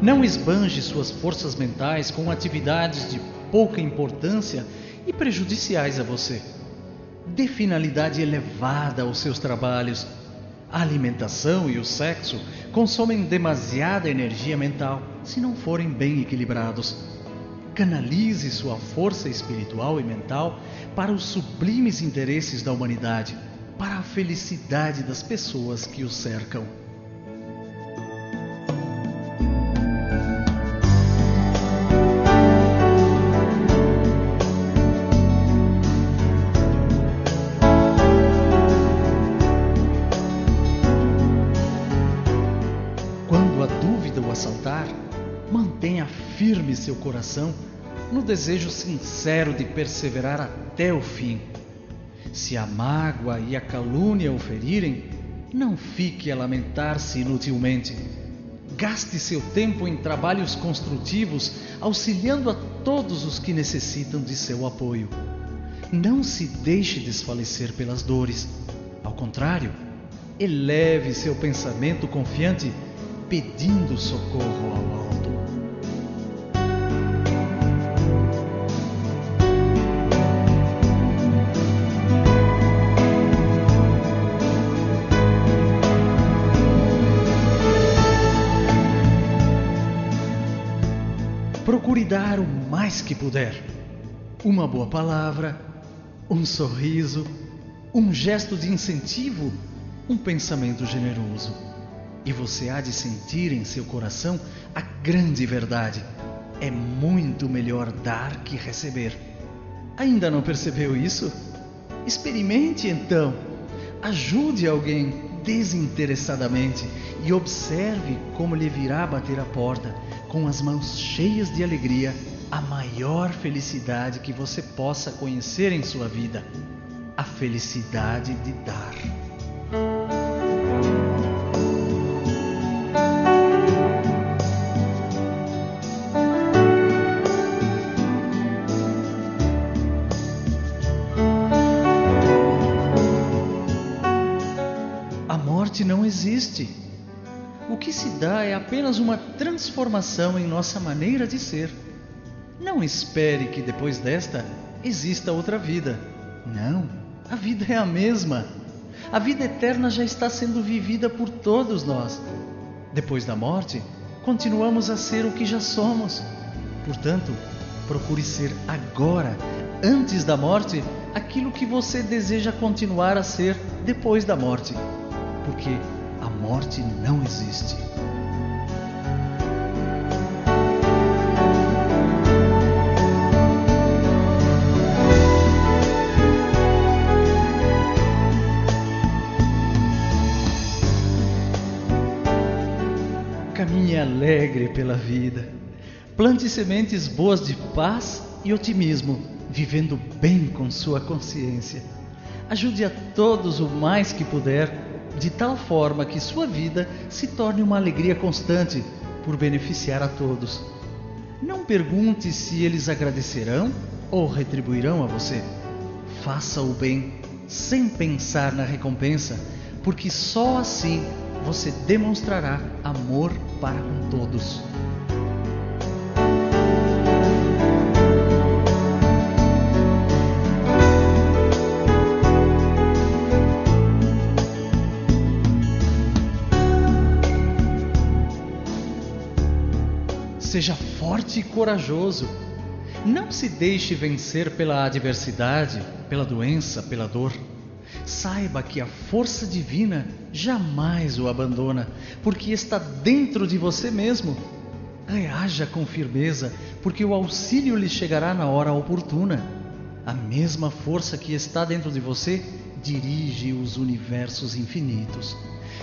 Não esbanje suas forças mentais com atividades de pouca importância e prejudiciais a você. Dê finalidade elevada aos seus trabalhos. A alimentação e o sexo consomem demasiada energia mental se não forem bem equilibrados. Canalize sua força espiritual e mental para os sublimes interesses da humanidade, para a felicidade das pessoas que o cercam. Mantenha firme seu coração no desejo sincero de perseverar até o fim. Se a mágoa e a calúnia o ferirem, não fique a lamentar-se inutilmente. Gaste seu tempo em trabalhos construtivos, auxiliando a todos os que necessitam de seu apoio. Não se deixe desfalecer pelas dores. Ao contrário, eleve seu pensamento confiante, pedindo socorro ao alto. Procure dar o mais que puder. Uma boa palavra, um sorriso, um gesto de incentivo, um pensamento generoso. E você há de sentir em seu coração a grande verdade. É muito melhor dar que receber. Ainda não percebeu isso? Experimente então. Ajude alguém desinteressadamente e observe como lhe virá bater a porta, com as mãos cheias de alegria, a maior felicidade que você possa conhecer em sua vida: a felicidade de dar. Morte não existe. O que se dá é apenas uma transformação em nossa maneira de ser. Não espere que depois desta exista outra vida. Não, a vida é a mesma. A vida eterna já está sendo vivida por todos nós. Depois da morte, continuamos a ser o que já somos. Portanto, procure ser agora, antes da morte, aquilo que você deseja continuar a ser depois da morte porque a morte não existe. Caminhe alegre pela vida. Plante sementes boas de paz e otimismo, vivendo bem com sua consciência. Ajude a todos o mais que puder de tal forma que sua vida se torne uma alegria constante por beneficiar a todos. Não pergunte se eles agradecerão ou retribuirão a você. Faça o bem sem pensar na recompensa, porque só assim você demonstrará amor para com todos. Seja forte e corajoso. Não se deixe vencer pela adversidade, pela doença, pela dor. Saiba que a força divina jamais o abandona, porque está dentro de você mesmo. Reaja com firmeza, porque o auxílio lhe chegará na hora oportuna. A mesma força que está dentro de você dirige os universos infinitos.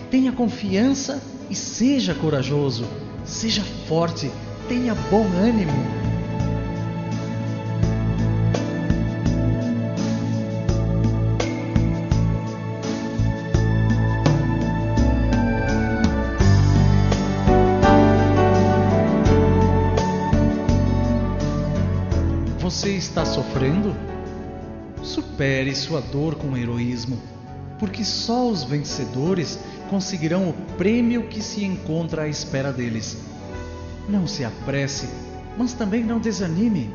Tenha confiança e seja corajoso, seja forte tenha bom ânimo. Você está sofrendo? Supere sua dor com heroísmo, porque só os vencedores conseguirão o prêmio que se encontra à espera deles Não se apresse, mas também não desanime.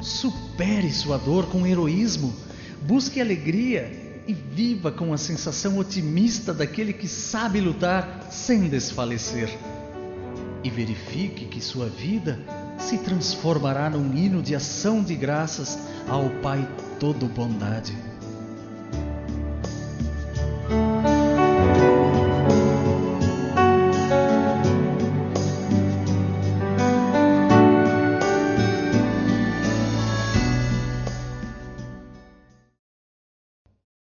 Supere sua dor com heroísmo. Busque alegria e viva com a sensação otimista daquele que sabe lutar sem desfalecer. E verifique que sua vida se transformará num hino de ação de graças ao Pai Todo Bondade.